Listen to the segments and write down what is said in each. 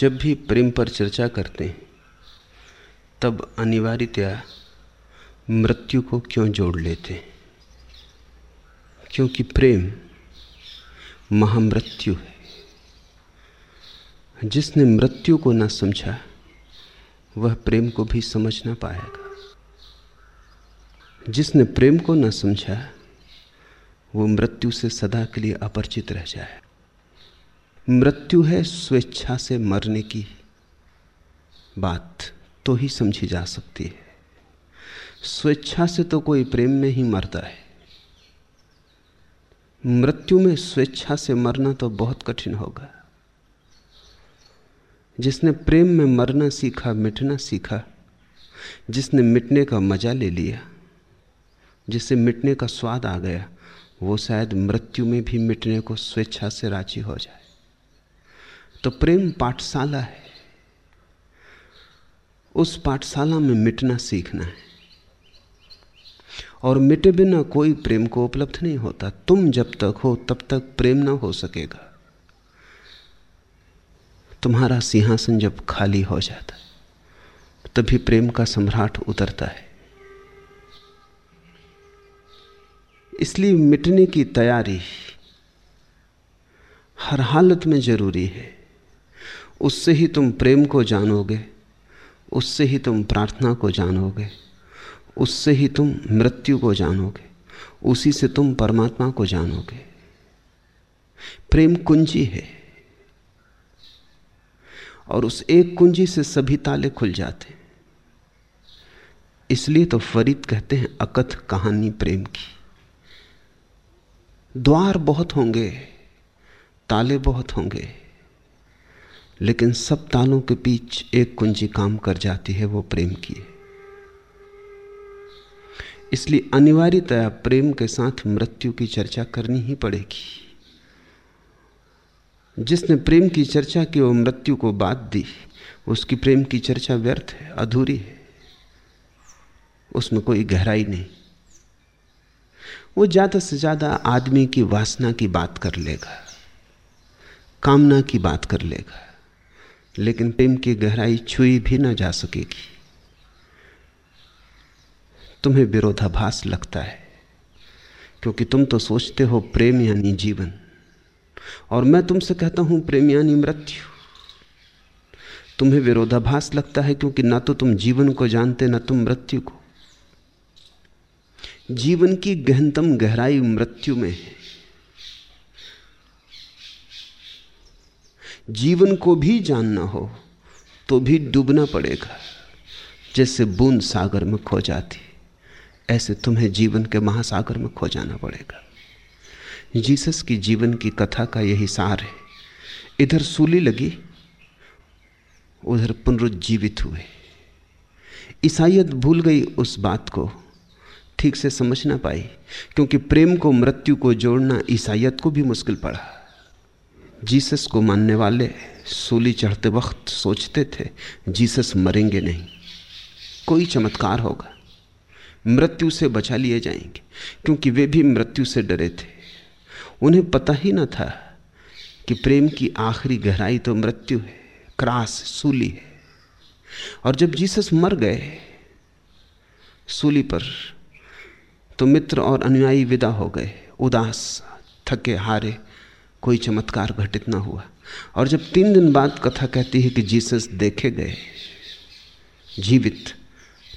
जब भी प्रेम पर चर्चा करते हैं, तब अनिवार्यतया मृत्यु को क्यों जोड़ लेते हैं? क्योंकि प्रेम महामृत्यु है। जिसने मृत्यु को न समझा, वह प्रेम को भी समझ ना पाएगा। जिसने प्रेम को न समझा, वो मृत्यु से सदा के लिए अपरिचित रह जाए। मृत्यु है, स्वेच्छा से मरने की बात तो ही समझी जा सकती है। स्वेच्छा से तो कोई प्रेम में ही मरता है। मृत्यु में स्वेच्छा से मरना तो बहुत कठिन होगा। जिसने प्रेम में मरना सीखा, मिटना सीखा, जिसने मिटने का मज़ा ले लिया, जिससे मिटने का स्वाद आ गया, वो शायद मृत्यु में भी मिटने को स्वेच्छा से राज़ी हो जाए। तो प्रेम पाठशाला है। उस पाठशाला में मिटना सीखना है। और मिटे बिना कोई प्रेम को उपलब्ध नहीं होता। तुम जब तक हो, तब तक प्रेम ना हो सकेगा। तुम्हारा सिंहासन जब खाली हो जाता है तभी प्रेम का सम्राट उतरता है। इसलिए मिटने की तैयारी हर हालत में ज़रूरी है। उससे ही तुम प्रेम को जानोगे, उससे ही तुम प्रार्थना को जानोगे, उससे ही तुम मृत्यु को जानोगे, उसी से तुम परमात्मा को जानोगे। प्रेम कुंजी है और उस एक कुंजी से सभी ताले खुल जाते हैं। इसलिए तो फरीद कहते हैं अकथ कहानी प्रेम की। द्वार बहुत होंगे, ताले बहुत होंगे लेकिन सब तालों के बीच एक कुंजी काम कर जाती है, वो प्रेम की है। इसलिए अनिवार्यतया प्रेम के साथ मृत्यु की चर्चा करनी ही पड़ेगी। जिसने प्रेम की चर्चा की, वो मृत्यु को बात दी। उसकी प्रेम की चर्चा व्यर्थ है, अधूरी है। उसमें कोई गहराई नहीं। वो ज़्यादा से ज़्यादा आदमी की वासना की बात कर लेगा, कामना की बात कर लेगा। लेकिन प्रेम की गहराई छुई भी ना जा सकेगी। तुम्हें विरोधाभास लगता है, क्योंकि तुम तो सोचते हो प्रेम यानी जीवन। और मैं तुमसे कहता हूँ, प्रेम यानी मृत्यु। तुम्हें विरोधाभास लगता है, क्योंकि ना तो तुम जीवन को जानते, ना तुम मृत्यु को। जीवन की गहनतम गहराई मृत्यु में है। जीवन को भी जानना हो तो भी डूबना पड़ेगा। जैसे बूंद सागर में खो जाती, ऐसे तुम्हें जीवन के महासागर में खो जाना पड़ेगा। जीसस की जीवन की कथा का यही सार है। इधर सूली लगी, उधर पुनरुज्जीवित हुए। ईसाइत भूल गई उस बात को, ठीक से समझ ना पाई, क्योंकि प्रेम को, मृत्यु को जोड़ना ईसाइत को भी मुश्किल पड़ा। जीसस को मानने वाले सूली चढ़ते वक्त सोचते थे, जीसस मरेंगे नहीं। कोई चमत्कार होगा। मृत्यु से बचा लिए जाएँगे, क्योंकि वे भी मृत्यु से डरे थे। उन्हें पता ही न था कि प्रेम की आखिरी गहराई तो मृत्यु है, क्रास सूली है। और जब जीसस मर गए, सूली पर तो मित्र और अनुयायी विदा हो गए, उदास, थके हारे। कोई चमत्कार घटित ना हुआ। और जब तीन दिन बाद कथा कहती है कि जीसस देखे गए, जीवित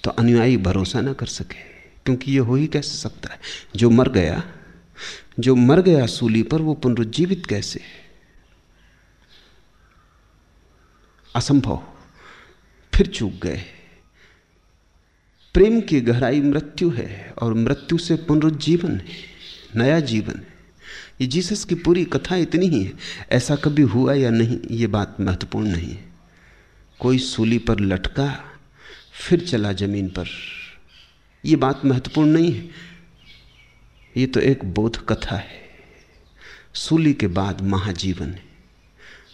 तो अनुयायी भरोसा ना कर सके, क्योंकि ये हो ही कैसे सकता है? जो मर गया, जो मर गया सूली पर, वो पुनरुज्जीवित कैसे? असंभव। फिर चूक गए। प्रेम की गहराई मृत्यु है, और मृत्यु से पुनरुज्जीवन है, नया जीवन है। ये जीसस की पूरी कथा इतनी ही है। ऐसा कभी हुआ या नहीं, ये बात महत्वपूर्ण नहीं है। कोई सूली पर लटका, फिर चला ज़मीन पर। यह बात महत्वपूर्ण नहीं है। ये तो एक बोध कथा है। सूली के बाद महाजीवन है।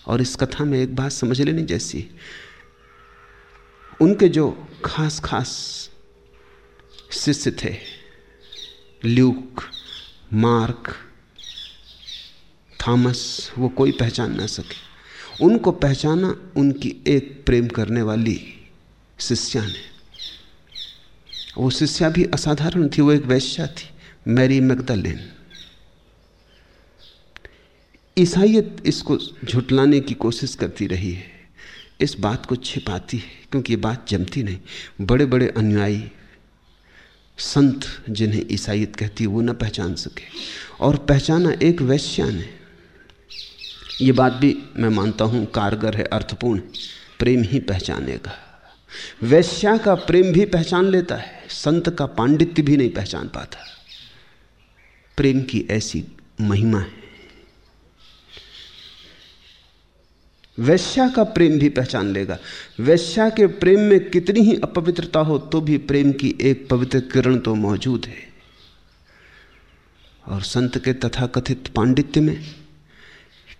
और इस कथा में एक बात समझ लेनी जैसी उनके जो खास खास शिष्य थे, ल्यूक, मार्क थॉमस, वो कोई पहचान ना सके। उनको पहचाना उनकी एक प्रेम करने वाली शिष्या ने। वो शिष्या भी असाधारण थी, वो एक वैश्या थी, मैरी मैगदलेन। ईसाइत इसको झुटलाने की कोशिश करती रही है, इस बात को छिपाती है, क्योंकि ये बात जमती नहीं। बड़े बड़े अनुयायी संत जिन्हें ईसाइत कहती है, वो न पहचान सके। और पहचाना एक वैश्या ने ये बात भी मैं मानता हूँ कारगर है, अर्थपूर्ण। प्रेम ही पहचानेगा। वैश्या का प्रेम भी पहचान लेता है, संत का पांडित्य भी नहीं पहचान पाता। प्रेम की ऐसी महिमा है। वैश्या का प्रेम भी पहचान लेगा। वैश्या के प्रेम में कितनी ही अपवित्रता हो तो भी प्रेम की एक पवित्र किरण तो मौजूद है। और संत के तथाकथित पांडित्य में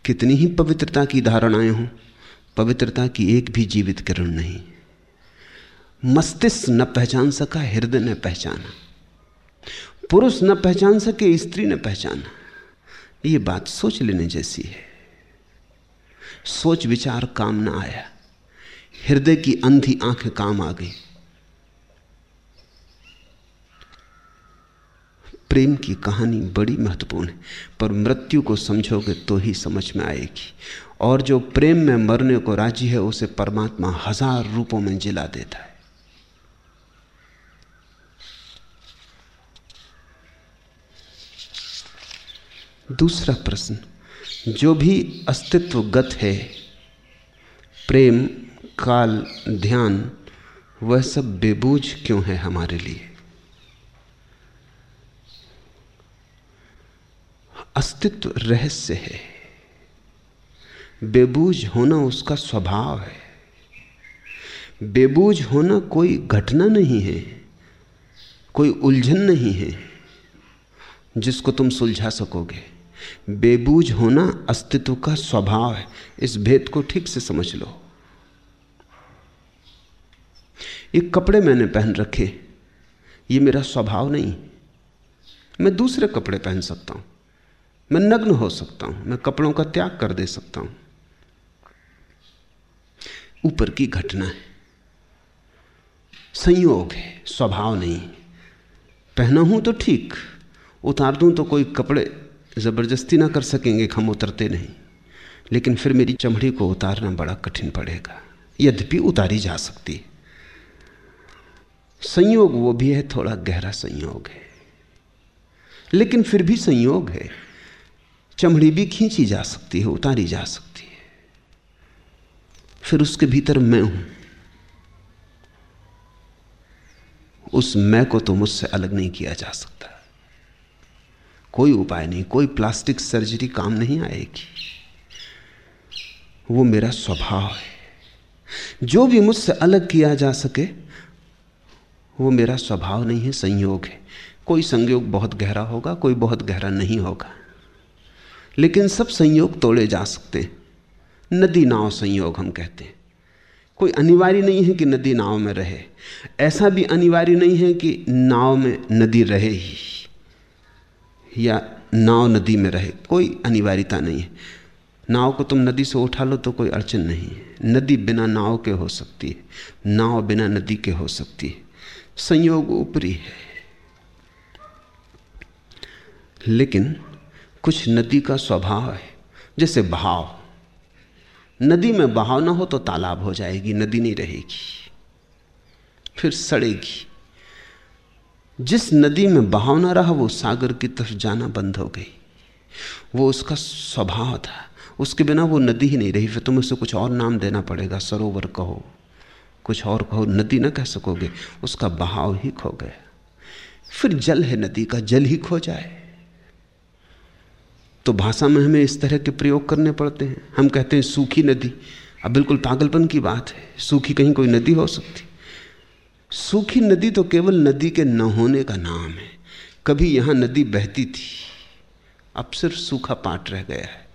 कितनी ही पवित्रता की धारणाएँ हों, पवित्रता की एक भी जीवित किरण नहीं। मस्तिष्क न पहचान सका, हृदय ने पहचाना। पुरुष न पहचान सके, स्त्री ने पहचाना। ये बात सोच लेने जैसी है। सोच विचार काम ना आया। हृदय की अंधी आँखें काम आ गई। प्रेम की कहानी बड़ी महत्वपूर्ण है, पर मृत्यु को समझोगे तो ही समझ में आएगी। और जो प्रेम में मरने को राज़ी है, उसे परमात्मा हज़ार रूपों में जिला देता है। दूसरा प्रश्न, जो भी अस्तित्वगत है, प्रेम, काल, ध्यान, वह सब बेबूझ क्यों है हमारे लिए? अस्तित्व रहस्य है। बेबूझ होना उसका स्वभाव है। बेबूझ होना कोई घटना नहीं है, कोई उलझन नहीं है, जिसको तुम सुलझा सकोगे। बेबूझ होना अस्तित्व का स्वभाव है। इस भेद को ठीक से समझ लो। ये कपड़े मैंने पहन रखे, ये मेरा स्वभाव नहीं। मैं दूसरे कपड़े पहन सकता हूँ। मैं नग्न हो सकता हूँ, मैं कपड़ों का त्याग कर दे सकता हूँ। ऊपर की घटना है। संयोग है, स्वभाव नहीं। पहना हूँ तो ठीक, उतार दूँ तो कोई कपड़े ज़बरदस्ती ना कर सकेंगे, हम उतरते नहीं। लेकिन फिर मेरी चमड़ी को उतारना बड़ा कठिन पड़ेगा, यद्यपि उतारी जा सकती है। संयोग वो भी है, थोड़ा गहरा संयोग है। लेकिन फिर भी संयोग है। चमड़ी भी खींची जा सकती है, उतारी जा सकती है। फिर उसके भीतर मैं हूँ। उस मैं को तो मुझसे अलग नहीं किया जा सकता। कोई उपाय नहीं, कोई प्लास्टिक सर्जरी काम नहीं आएगी। वो मेरा स्वभाव है। जो भी मुझसे अलग किया जा सके, वो मेरा स्वभाव नहीं है, संयोग है। कोई संयोग बहुत गहरा होगा, कोई बहुत गहरा नहीं होगा। लेकिन सब संयोग तोड़े जा सकते हैं। नदी नाव संयोग हम कहते हैं। कोई अनिवार्य नहीं है कि नदी नाव में रहे। ऐसा भी अनिवार्य नहीं है कि नाव में नदी रहे ही। या नाव नदी में रहे। कोई अनिवार्यता नहीं है। नाव को तुम नदी से उठा लो तो कोई अड़चन नहीं है। नदी बिना नाव के हो सकती है। नाव बिना नदी के हो सकती है। संयोग ऊपरी है। लेकिन कुछ नदी का स्वभाव है, जैसे बहाव। नदी में बहाव ना हो तो तालाब हो जाएगी, नदी नहीं रहेगी, फिर सड़ेगी। जिस नदी में बहाव ना रहा, वो सागर की तरफ़ जाना बंद हो गई। वो उसका स्वभाव था। उसके बिना वो नदी ही नहीं रही। फिर तुम्हें उसे कुछ और नाम देना पड़ेगा, सरोवर कहो। कुछ और कहो, नदी ना कह सकोगे, उसका बहाव ही खो गया। फिर जल है नदी का, जल ही खो जाए। तो भाषा में हमें इस तरह के प्रयोग करने पड़ते हैं। हम कहते हैं सूखी नदी। अब बिल्कुल पागलपन की बात है। सूखी कहीं कोई नदी हो सकती। सूखी नदी तो केवल नदी के न होने का नाम है। कभी यहाँ नदी बहती थी। अब सिर्फ़ सूखा पाट रह गया है।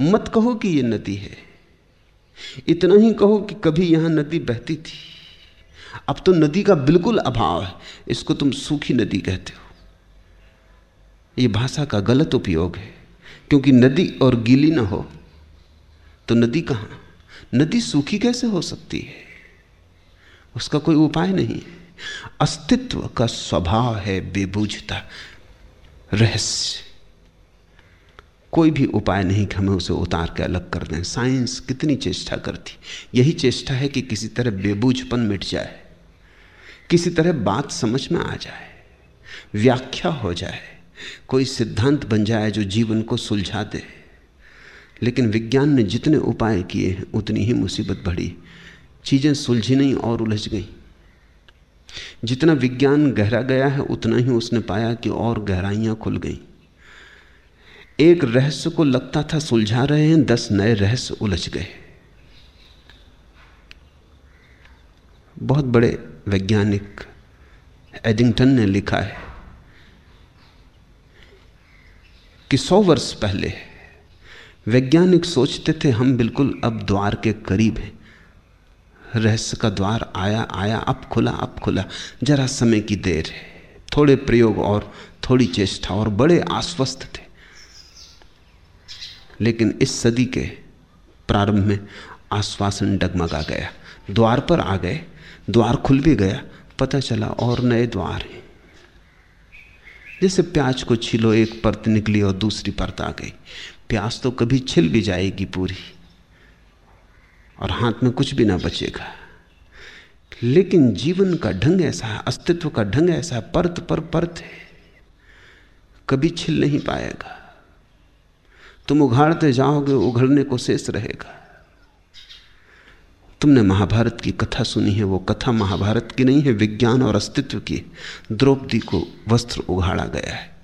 मत कहो कि यह नदी है। इतना ही कहो कि कभी यहाँ नदी बहती थी। अब तो नदी का बिल्कुल अभाव है। इसको तुम सूखी नदी कहते हो। यह भाषा का गलत उपयोग है। क्योंकि नदी और गीली ना हो तो नदी कहाँ? नदी सूखी कैसे हो सकती है? उसका कोई उपाय नहीं अस्तित्व का स्वभाव है बेबूझता रहस्य। कोई भी उपाय नहीं कि हमें उसे उतार के अलग कर दें। साइंस कितनी चेष्टा करती। यही चेष्टा है कि किसी तरह बेबूझपन मिट जाए। किसी तरह बात समझ में आ जाए। व्याख्या हो जाए। कोई सिद्धांत बन जाए जो जीवन को सुलझा दे। लेकिन विज्ञान ने जितने उपाय किए उतनी ही मुसीबत बढ़ी। चीज़ें सुलझी नहीं और उलझ गई। जितना विज्ञान गहरा गया है, उतना ही उसने पाया कि और गहराइयाँ खुल गई। एक रहस्य को लगता था, सुलझा रहे हैं, दस नए रहस्य उलझ गए। बहुत बड़े वैज्ञानिक एडिंगटन ने लिखा है कि सौ वर्ष पहले वैज्ञानिक सोचते थे, हम बिल्कुल अब द्वार के करीब हैं। रहस्य का द्वार आया आया, अब खुला अब खुला। जरा समय की देर है। थोड़े प्रयोग और थोड़ी चेष्टा और बड़े आश्वस्त थे। लेकिन इस सदी के प्रारंभ में आश्वासन डगमगा गया। द्वार पर आ गए। द्वार खुल भी गया। पता चला और नए द्वार हैं। जैसे प्याज को छिलो, एक परत निकली और दूसरी परत आ गई। प्याज तो कभी छिल भी जाएगी पूरी, और हाथ में कुछ भी ना बचेगा। लेकिन जीवन का ढंग ऐसा है, अस्तित्व का ढंग ऐसा है, परत पर परत है। कभी छिल नहीं पाएगा। तुम उघाड़ते जाओगे, उघड़ने को शेष रहेगा। तुमने महाभारत की कथा सुनी है, वो कथा महाभारत की नहीं है, विज्ञान और अस्तित्व की। द्रौपदी को वस्त्र उघाड़ा गया है,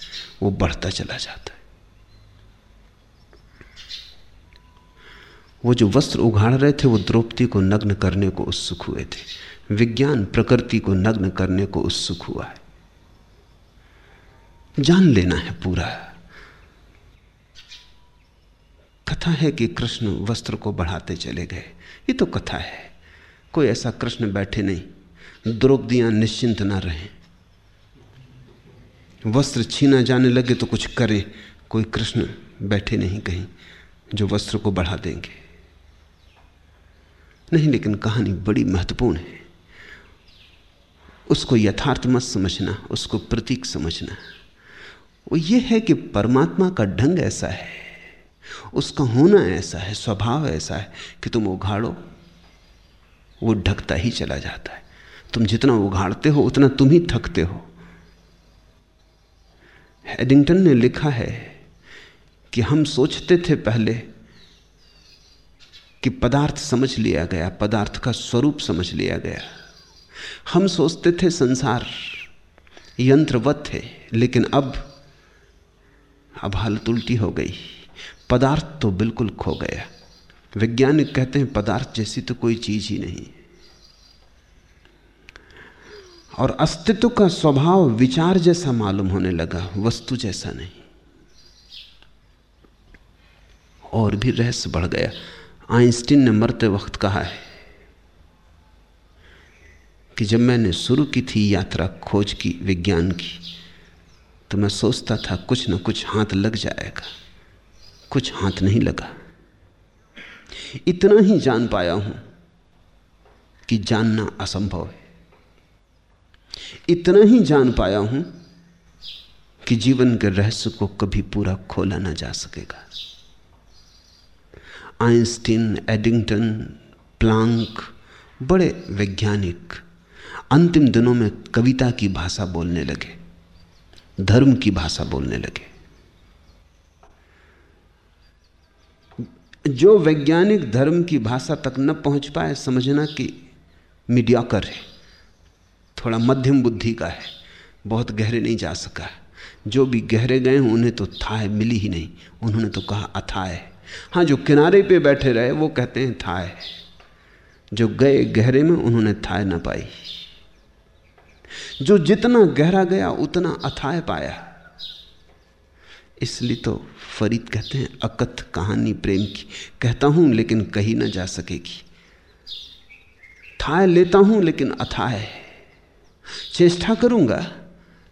वो बढ़ता चला जाता है। वो जो वस्त्र उघाड़ रहे थे, वो द्रौपदी को नग्न करने को उत्सुक हुए थे। विज्ञान प्रकृति को नग्न करने को उत्सुक हुआ है। जान लेना है पूरा। कथा है कि कृष्ण वस्त्र को बढ़ाते चले गए। ये तो कथा है। कोई ऐसा कृष्ण बैठे नहीं। द्रौपदियाँ निश्चिंत ना रहे। वस्त्र छीना जाने लगे तो कुछ करें। कोई कृष्ण बैठे नहीं कहीं, जो वस्त्र को बढ़ा देंगे। नहीं, लेकिन कहानी बड़ी महत्वपूर्ण है। उसको यथार्थ मत समझना, उसको प्रतीक समझना। वो ये है कि परमात्मा का ढंग ऐसा है। उसका होना ऐसा है, स्वभाव ऐसा है कि तुम उघाड़ो, वो ढकता ही चला जाता है। तुम जितना उघाड़ते हो, उतना तुम ही थकते हो। एडिंगटन ने लिखा है कि हम सोचते थे पहले कि पदार्थ समझ लिया गया, पदार्थ का स्वरूप समझ लिया गया। हम सोचते थे संसार यंत्रवत है, लेकिन अब अब हालत उल्टी हो गई। पदार्थ तो बिल्कुल खो गया। वैज्ञानिक कहते हैं पदार्थ जैसी तो कोई चीज़ ही नहीं। और अस्तित्व का स्वभाव विचार जैसा मालूम होने लगा, वस्तु जैसा नहीं। और भी रहस्य बढ़ गया। आइंस्टीन ने मरते वक्त कहा है कि जब मैंने शुरू की थी यात्रा खोज की, विज्ञान की तो मैं सोचता था कुछ ना कुछ हाथ लग जाएगा। कुछ हाथ नहीं लगा। इतना ही जान पाया हूँ कि जानना असंभव है। इतना ही जान पाया हूँ कि जीवन के रहस्य को कभी पूरा खोला ना जा सकेगा। आइंस्टीन, एडिंगटन, प्लांक, बड़े वैज्ञानिक अंतिम दिनों में कविता की भाषा बोलने लगे, धर्म की भाषा बोलने लगे। जो वैज्ञानिक धर्म की भाषा तक न पहुँच पाए, समझना कि मीडियाकर है, थोड़ा मध्यम बुद्धि का है, बहुत गहरे नहीं जा सका जो भी गहरे गए उन्हें तो था मिली ही नहीं, उन्होंने तो कहा अथाह है। हाँ जो किनारे पे बैठे रहे, वो कहते हैं थाय जो गए गहरे में, उन्होंने थाय ना पाई। जो जितना गहरा गया, उतना अथाय पाया। इसलिए तो फरीद कहते हैं, अकथ कहानी प्रेम की। कहता हूँ, लेकिन कही ना जा सकेगी। थाय लेता हूँ, लेकिन अथाय। चेष्टा करूँगा,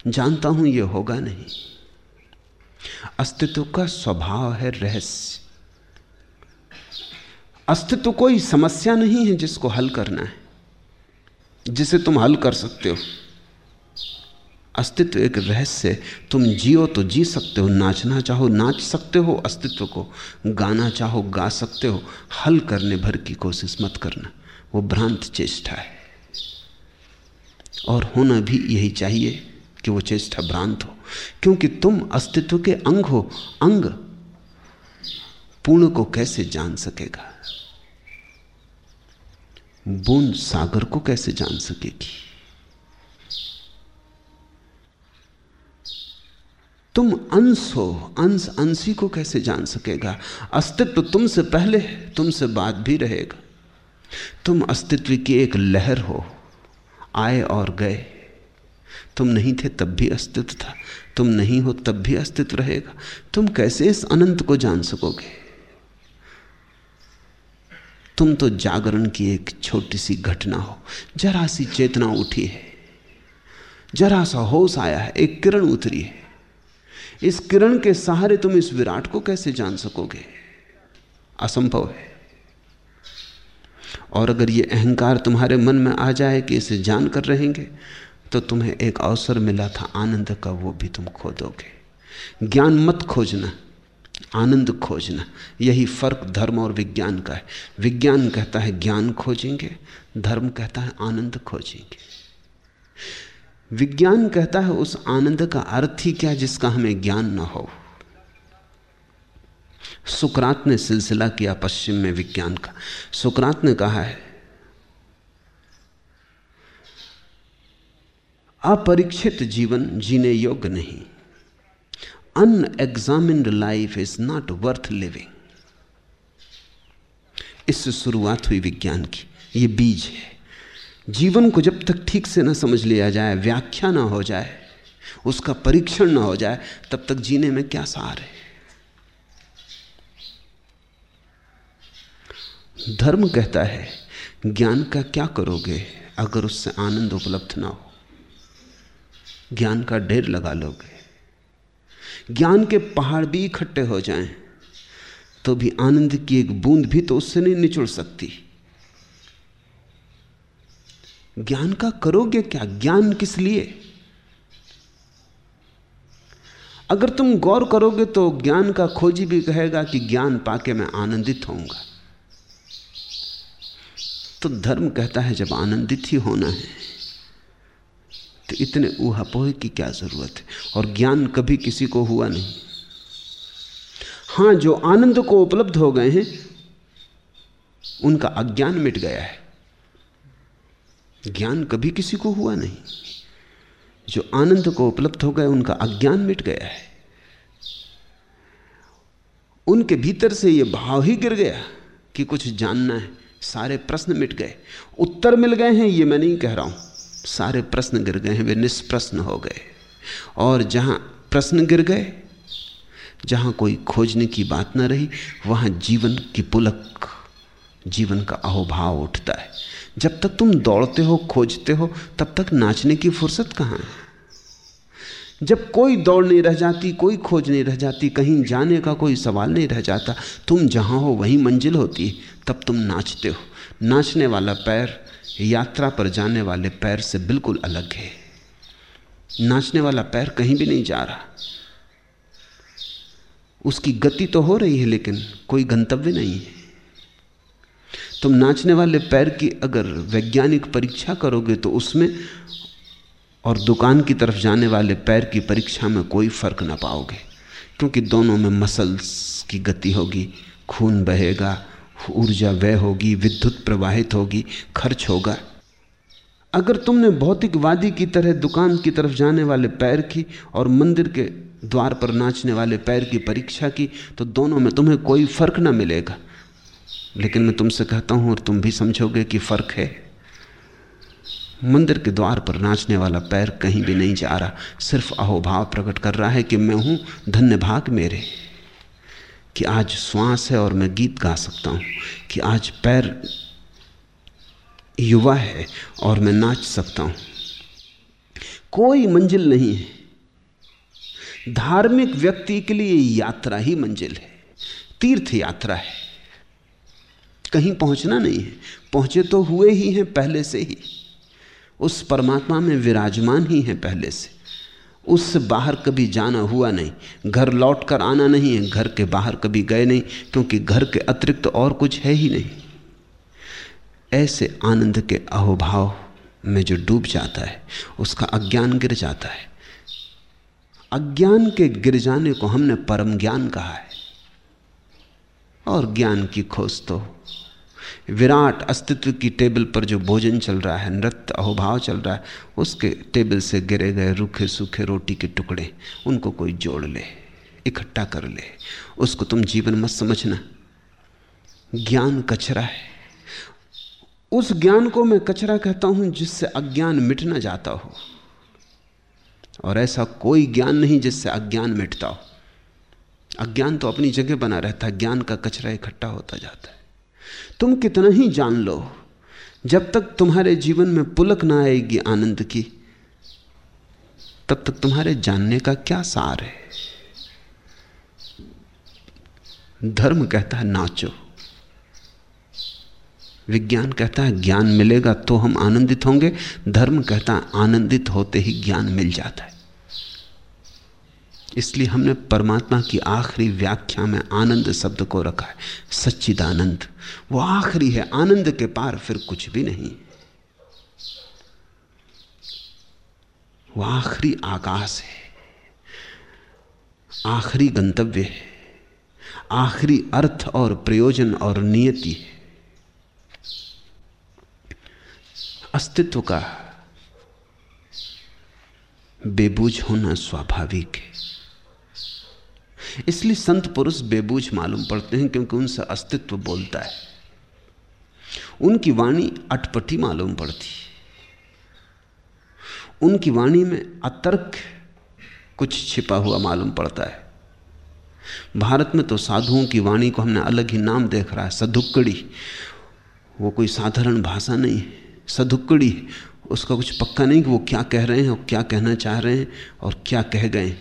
जानता हूँ यह होगा नहीं। अस्तित्व का स्वभाव है रहस्य। अस्तित्व कोई समस्या नहीं है जिसको हल करना है। जिसे तुम हल कर सकते हो। अस्तित्व एक रहस्य तुम जियो तो जी सकते हो, नाचना चाहो, नाच सकते हो, अस्तित्व को गाना चाहो, गा सकते हो। हल करने भर की कोशिश मत करना। वो भ्रांत चेष्टा है। और होना भी यही चाहिए कि वो चेष्टा भ्रांत हो। क्योंकि तुम अस्तित्व के अंग हो। अंग पूर्ण को कैसे जान सकेगा? बूंद सागर को कैसे जान सकेगी? तुम अंश हो, अंश अंशी को कैसे जान सकेगा? अस्तित्व तुमसे पहले तुमसे बाद भी रहेगा। तुम अस्तित्व की एक लहर हो, आए और गए। तुम नहीं थे, तब भी अस्तित्व था। तुम नहीं हो, तब भी अस्तित्व रहेगा। तुम कैसे इस अनंत को जान सकोगे? तुम तो जागरण की एक छोटी सी घटना हो। जरा सी चेतना उठी है। जरा सा होश आया है, एक किरण उतरी है। इस किरण के सहारे तुम इस विराट को कैसे जान सकोगे? असंभव है। और अगर ये अहंकार तुम्हारे मन में आ जाए कि इसे जान कर रहेंगे तो तुम्हें एक अवसर मिला था आनंद का, वो भी तुम खो दोगे ज्ञान मत खोजना, आनंद खोजना, यही फ़र्क धर्म और विज्ञान का है। विज्ञान कहता है ज्ञान खोजेंगे, धर्म कहता है आनंद खोजेंगे। विज्ञान कहता है उस आनंद का अर्थ ही क्या जिसका हमें ज्ञान न हो? सुकरात ने सिलसिला किया पश्चिम में विज्ञान का। सुकरात ने कहा है, अपरीक्षित जीवन जीने योग्य नहीं। Unexamined life is not worth living इससे शुरुआत हुई विज्ञान की। ये बीज है। जीवन को जब तक ठीक से ना समझ लिया जाए, व्याख्या ना हो जाए, उसका परीक्षण ना हो जाए, तब तक जीने में क्या सार है? धर्म कहता है, ज्ञान का क्या करोगे अगर उससे आनंद उपलब्ध ना हो? ज्ञान का ढेर लगा लोगे। ज्ञान के पहाड़ भी इकट्ठे हो जाएँ तो भी आनंद की एक बूंद भी तो उससे नहीं निचुड़ सकती। ज्ञान का करोगे क्या? ज्ञान किस लिए? अगर तुम गौर करोगे तो ज्ञान का खोजी भी कहेगा कि ज्ञान पाके मैं आनंदित होऊँगा। तो धर्म कहता है, जब आनंदित ही होना है तो इतने ऊहापोह की क्या ज़रूरत है? और ज्ञान कभी किसी को हुआ नहीं। हाँ, जो आनंद को उपलब्ध हो गए हैं, उनका अज्ञान मिट गया है। ज्ञान कभी किसी को हुआ नहीं। जो आनंद को उपलब्ध हो गए उनका अज्ञान मिट गया है। उनके भीतर से यह भाव ही गिर गया कि कुछ जानना है। सारे प्रश्न मिट गए। उत्तर मिल गए हैं, ये मैं नहीं कह रहा हूँ। सारे प्रश्न गिर गए हैं, वे निष्प्रश्न हो गए। और जहाँ प्रश्न गिर गए, जहाँ कोई खोजने की बात ना रही, वहाँ जीवन की पुलक, जीवन का अहोभाव उठता है। जब तक तुम दौड़ते हो, खोजते हो, तब तक नाचने की फुर्सत कहाँ है? जब कोई दौड़ नहीं रह जाती, कोई खोज नहीं रह जाती, कहीं जाने का कोई सवाल नहीं रह जाता, तुम जहाँ हो वहीं मंजिल होती है, तब तुम नाचते हो। नाचने वाला पैर यात्रा पर जाने वाले पैर से बिल्कुल अलग है। नाचने वाला पैर कहीं भी नहीं जा रहा। उसकी गति तो हो रही है, लेकिन कोई गंतव्य नहीं है। तुम नाचने वाले पैर की अगर वैज्ञानिक परीक्षा करोगे तो उसमें और दुकान की तरफ़ जाने वाले पैर की परीक्षा में कोई फ़र्क ना पाओगे, क्योंकि दोनों में मसल्स की गति होगी, खून बहेगा, ऊर्जा व्यय होगी, विद्युत प्रवाहित होगी, खर्च होगा। अगर तुमने भौतिकवादी की तरह दुकान की तरफ़ जाने वाले पैर की और मंदिर के द्वार पर नाचने वाले पैर की परीक्षा की तो दोनों में तुम्हें कोई फ़र्क ना मिलेगा। लेकिन मैं तुमसे कहता हूँ और तुम भी समझोगे कि फ़र्क है। मंदिर के द्वार पर नाचने वाला पैर कहीं भी नहीं जा रहा। सिर्फ़ अहोभाव प्रकट कर रहा है कि मैं हूँ धन्य भाग मेरे, कि आज श्वास है और मैं गीत गा सकता हूँ, कि आज पैर युवा है और मैं नाच सकता हूँ। कोई मंजिल नहीं है। धार्मिक व्यक्ति के लिए यात्रा ही मंजिल है, तीर्थ यात्रा है। कहीं पहुँचना नहीं है। पहुँचे तो हुए ही हैं पहले से ही। उस परमात्मा में विराजमान ही है पहले से। उससे बाहर कभी जाना हुआ नहीं। घर लौट कर आना नहीं है, घर के बाहर कभी गए नहीं, क्योंकि घर के अतिरिक्त तो और कुछ है ही नहीं। ऐसे आनंद के अहोभाव में जो डूब जाता है, उसका अज्ञान गिर जाता है। अज्ञान के गिर जाने को हमने परम ज्ञान कहा है। और ज्ञान की खोज तो। विराट अस्तित्व की टेबल पर जो भोजन चल रहा है, नृत्य, अहोभाव चल रहा है, उसके टेबल से गिरे गए रूखे सूखे रोटी के टुकड़े, उनको कोई जोड़ ले, इकट्ठा कर ले। उसको तुम जीवन मत समझना। ज्ञान कचरा है। उस ज्ञान को मैं कचरा कहता हूँ जिससे अज्ञान मिट ना जाता हो। और ऐसा कोई ज्ञान नहीं जिससे अज्ञान मिटता हो। अज्ञान तो अपनी जगह बना रहता है, ज्ञान का कचरा इकट्ठा होता जाता है। तुम कितना ही जान लो, जब तक तुम्हारे जीवन में पुलक ना आएगी आनंद की, तब तक तुम्हारे जानने का क्या सार है? धर्म कहता है, नाचो। विज्ञान कहता है, ज्ञान मिलेगा तो हम आनंदित होंगे। धर्म कहता है, आनंदित होते ही ज्ञान मिल जाता है। इसलिए हमने परमात्मा की आखिरी व्याख्या में आनंद शब्द को रखा है, सच्चिदानंद। वो आखिरी है, आनंद के पार फिर कुछ भी नहीं। वो आखिरी आकाश है, आखिरी गंतव्य है, आखिरी अर्थ और प्रयोजन और नियति है। अस्तित्व का बेबूझ होना स्वाभाविक है। इसलिए संत पुरुष बेबूझ मालूम पड़ते हैं क्योंकि उनसे अस्तित्व बोलता है। उनकी वाणी अटपटी मालूम पड़ती है। उनकी वाणी में अतर्क कुछ छिपा हुआ मालूम पड़ता है। भारत में तो साधुओं की वाणी को हमने अलग ही नाम देख रहा है, सधुक्कड़ी। वो कोई साधारण भाषा नहीं है, सधुक्कड़ी। उसका कुछ पक्का नहीं कि वो क्या कह रहे हैं और क्या कहना चाह रहे हैं और क्या कह गए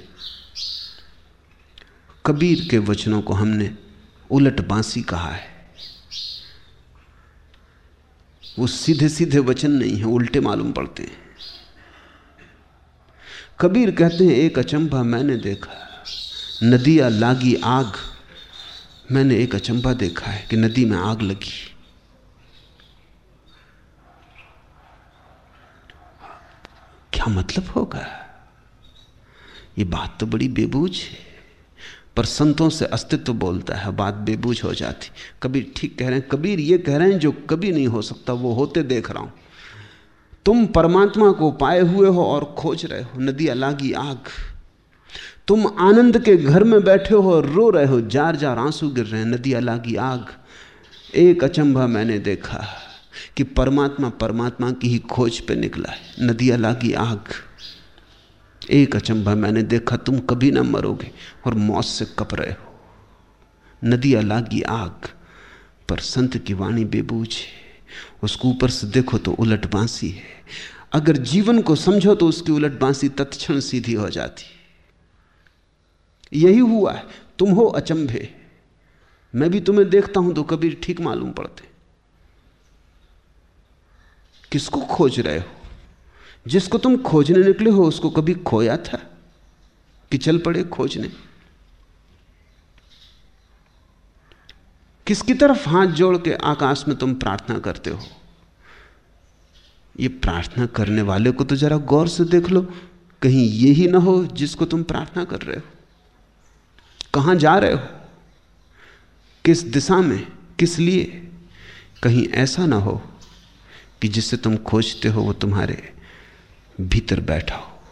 कबीर के वचनों को हमने उलट बांसी कहा है। वो सीधे सीधे वचन नहीं है, उल्टे मालूम पड़ते हैं। कबीर कहते हैं, एक अचंभा मैंने देखा नदिया लागी आग, मैंने एक अचंभा देखा है कि नदी में आग लगी। क्या मतलब होगा? ये बात तो बड़ी बेबूझ है। पर संतों से अस्तित्व बोलता है, बात बेबूझ हो जाती। कबीर ठीक कह रहे हैं कबीर ये कह रहे हैं, जो कभी नहीं हो सकता, वो होते देख रहा हूँ। तुम परमात्मा को पाए हुए हो और खोज रहे हो, नदी अलागी आग। तुम आनंद के घर में बैठे हो और रो रहे हो, जार जार आँसू गिर रहे हैं, नदी अलागी आग। एक अचंभा मैंने देखा कि परमात्मा परमात्मा की ही खोज पे निकला है, नदी अलागी आग। एक अचंभा मैंने देखा, तुम कभी ना मरोगे और मौत से कप रहे हो। नदी अलागी आग, पर संत की वाणी बेबूझ है। उसको ऊपर से देखो तो उलट बांसी है। अगर जीवन को समझो तो उसकी उलट बांसी तत्क्षण सीधी हो जाती यही हुआ है, तुम हो अचंभे। मैं भी तुम्हें देखता हूँ तो कभी ठीक मालूम पड़ते। किसको खोज रहे हो? जिसको तुम खोजने निकले हो, उसको कभी खोया था कि चल पड़े खोजने? किसकी तरफ़ हाथ जोड़ के आकाश में तुम प्रार्थना करते हो? ये प्रार्थना करने वाले को तो जरा गौर से देख लो, कहीं ये ही ना हो जिसको तुम प्रार्थना कर रहे हो। कहाँ जा रहे हो? किस दिशा में? किस लिए? कहीं ऐसा ना हो कि जिसे तुम खोजते हो वो तुम्हारे भीतर बैठा हो।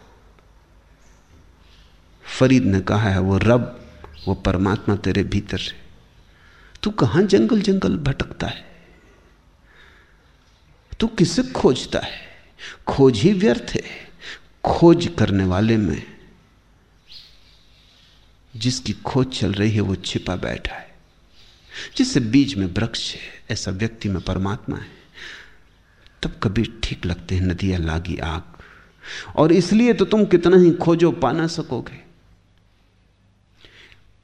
फरीद ने कहा है, वो रब, वो परमात्मा तेरे भीतर है। तू कहाँ जंगल जंगल भटकता है? तू किसे खोजता है? खोज ही व्यर्थ है। खोज करने वाले में जिसकी खोज चल रही है, वो छिपा बैठा है। जिससे बीज में वृक्ष है, ऐसा व्यक्ति में परमात्मा है। तब कभी ठीक लगते हैं, नदियाँ, लागी आग और इसलिए तो तुम कितना ही खोजो पा ना सकोगे।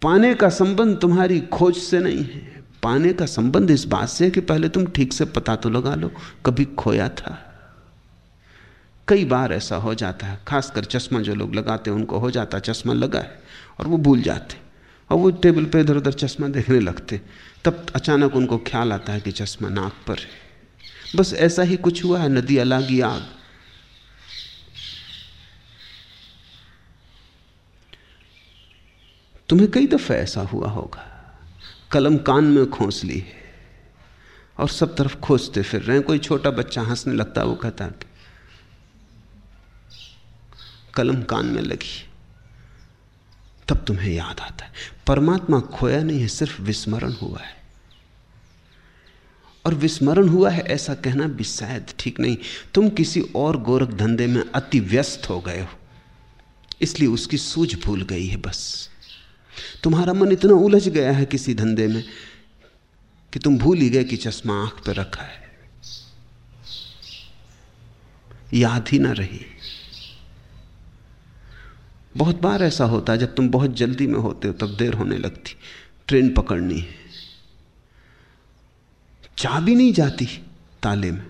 पाने का संबंध तुम्हारी खोज से नहीं है। पाने का संबंध इस बात से है कि पहले तुम ठीक से पता तो लगा लो, कभी खोया था। कई बार ऐसा हो जाता है, खासकर चश्मा जो लोग लगाते हैं, उनको हो जाता चश्मा लगा है और वो भूल जाते और वो टेबल पे इधर उधर चश्मा देखने लगते। तब अचानक उनको ख्याल आता है कि चश्मा नाक पर है। बस ऐसा ही कुछ हुआ है, नदी अलागी आग। तुम्हें कई दफे ऐसा हुआ होगा। कलम कान में खोस ली है और सब तरफ़ खोजते फिर रहे हैं। कोई छोटा बच्चा हंसने लगता वो कहता कि कलम कान में लगी, तब तुम्हें याद आता है। परमात्मा खोया नहीं है, सिर्फ़ विस्मरण हुआ है। और विस्मरण हुआ है, ऐसा कहना भी शायद ठीक नहीं। तुम किसी और गोरख धंधे में अति व्यस्त हो गए हो, इसलिए उसकी सूझ भूल गई है बस। तुम्हारा मन इतना उलझ गया है किसी धंधे में कि तुम भूल ही गए कि चश्मा आँख पर रखा है। याद ही ना रही। बहुत बार ऐसा होता है, जब तुम बहुत जल्दी में होते हो, तब देर होने लगती। ट्रेन पकड़नी है। चाबी नहीं जाती ताले में।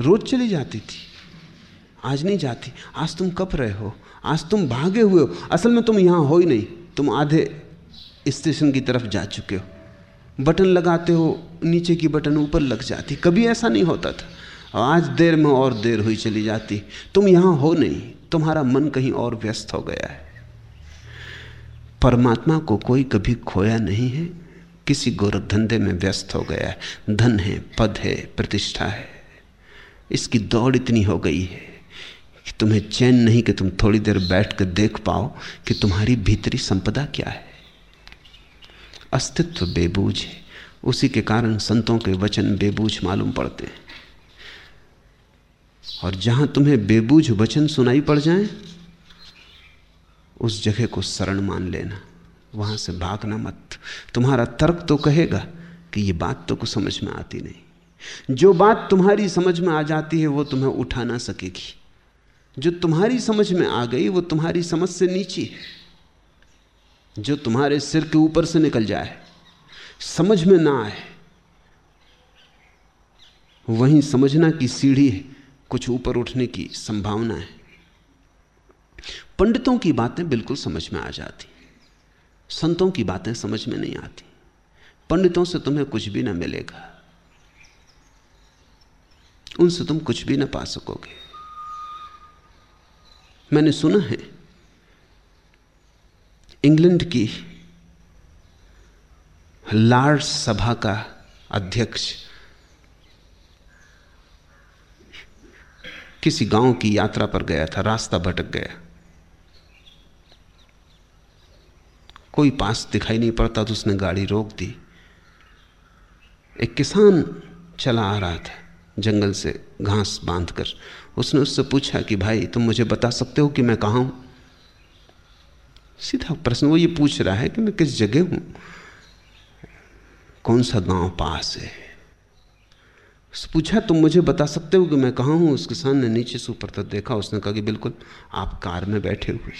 रोज चली जाती थी। आज नहीं जाती। आज तुम कब रहे हो। आज तुम भागे हुए हो। असल में तुम यहाँ हो ही नहीं। तुम आधे स्टेशन की तरफ़ जा चुके हो। बटन लगाते हो, नीचे की बटन ऊपर लग जाती। कभी ऐसा नहीं होता था। आज देर में और देर हुई चली जाती। तुम यहाँ हो नहीं। तुम्हारा मन कहीं और व्यस्त हो गया है। परमात्मा को कोई कभी खोया नहीं है। किसी गोरख धंधे में व्यस्त हो गया है। धन है, पद है, प्रतिष्ठा है। इसकी दौड़ इतनी हो गई है। कि तुम्हें चैन नहीं कि तुम थोड़ी देर बैठ कर देख पाओ कि तुम्हारी भीतरी संपदा क्या है। अस्तित्व बेबूझ है। उसी के कारण संतों के वचन बेबूझ मालूम पड़ते हैं। और जहाँ तुम्हें बेबूझ वचन सुनाई पड़ जाए, उस जगह को शरण मान लेना। वहाँ से भागना मत। तुम्हारा तर्क तो कहेगा कि ये बात तो कुछ समझ में आती नहीं। जो बात तुम्हारी समझ में आ जाती है, वो तुम्हें उठा ना सकेगी। जो तुम्हारी समझ में आ गई, वो तुम्हारी समझ से नीची है। जो तुम्हारे सिर के ऊपर से निकल जाए, समझ में ना आए, वहीं समझना की सीढ़ी है, कुछ ऊपर उठने की संभावना है। पंडितों की बातें बिल्कुल समझ में आ जाती, संतों की बातें समझ में नहीं आती। पंडितों से तुम्हें कुछ भी ना मिलेगा, उनसे तुम कुछ भी ना पा सकोगे। मैंने सुना है, इंग्लैंड की लार्ड सभा का अध्यक्ष किसी गाँव की यात्रा पर गया था, रास्ता भटक गया। कोई पास दिखाई नहीं पड़ता तो उसने गाड़ी रोक दी। एक किसान चला आ रहा था, जंगल से घास बांधकर। उसने उससे पूछा कि भाई, तुम मुझे बता सकते हो कि मैं कहाँ हूँ? सीधा प्रश्न, वो ये पूछ रहा है कि मैं किस जगह हूँ? कौन सा गाँव पास है? पूछा, तुम मुझे बता सकते हो कि मैं कहाँ हूँ? उस किसान ने नीचे से ऊपर तक देखा, उसने कहा कि बिल्कुल, आप कार में बैठे हुए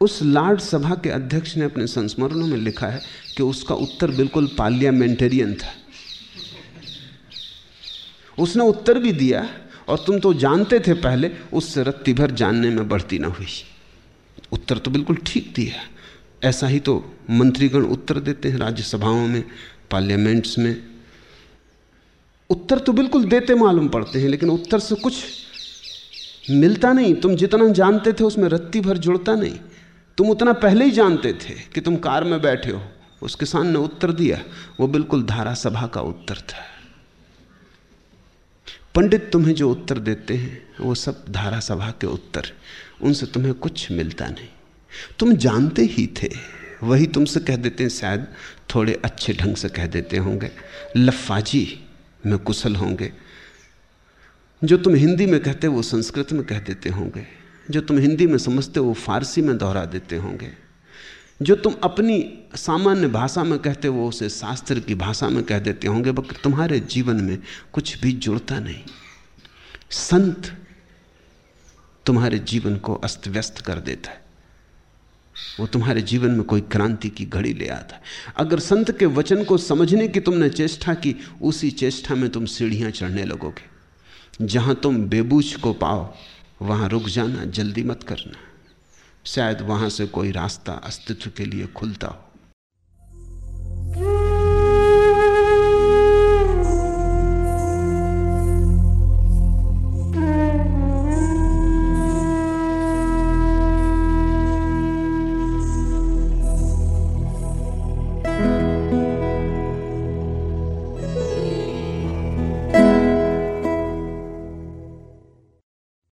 उस लार्ड सभा के अध्यक्ष ने अपने संस्मरणों में लिखा है कि उसका उत्तर बिल्कुल पार्लियामेंटेरियन था। उसने उत्तर भी दिया और तुम तो जानते थे पहले, उससे रत्ती भर जानने में बढ़ती ना हुई। उत्तर तो बिल्कुल ठीक दिया। ऐसा ही तो मंत्रीगण उत्तर देते हैं राज्यसभाओं में, पार्लियामेंट्स में। उत्तर तो बिल्कुल देते मालूम पड़ते हैं, लेकिन उत्तर से कुछ मिलता नहीं। तुम जितना जानते थे, उसमें रत्ती भर जुड़ता नहीं। तुम उतना पहले ही जानते थे कि तुम कार में बैठे हो। उस किसान ने उत्तर दिया। वो बिल्कुल धारा सभा का उत्तर था। पंडित तुम्हें जो उत्तर देते हैं, वो सब धारा सभा के उत्तर। उनसे तुम्हें कुछ मिलता नहीं। तुम जानते ही थे। वही तुमसे कह देते हैं, शायद थोड़े अच्छे ढंग से कह देते होंगे। लफाजी में कुशल होंगे। जो तुम हिंदी में कहते, वो संस्कृत में कह देते होंगे। जो तुम हिंदी में समझते हो फारसी में दोहरा देते होंगे। जो तुम अपनी सामान्य भाषा में कहते हो उसे शास्त्र की भाषा में कह देते होंगे, बल्कि तुम्हारे जीवन में कुछ भी जुड़ता नहीं। संत तुम्हारे जीवन को अस्त व्यस्त कर देता है। वो तुम्हारे जीवन में कोई क्रांति की घड़ी ले आता है। अगर संत के वचन को समझने की तुमने चेष्टा की, उसी चेष्टा में तुम सीढ़ियाँ चढ़ने लगोगे। जहाँ तुम बेबूच को पाओ वहाँ रुक जाना, जल्दी मत करना। शायद वहाँ से कोई रास्ता अस्तित्व के लिए खुलता हो।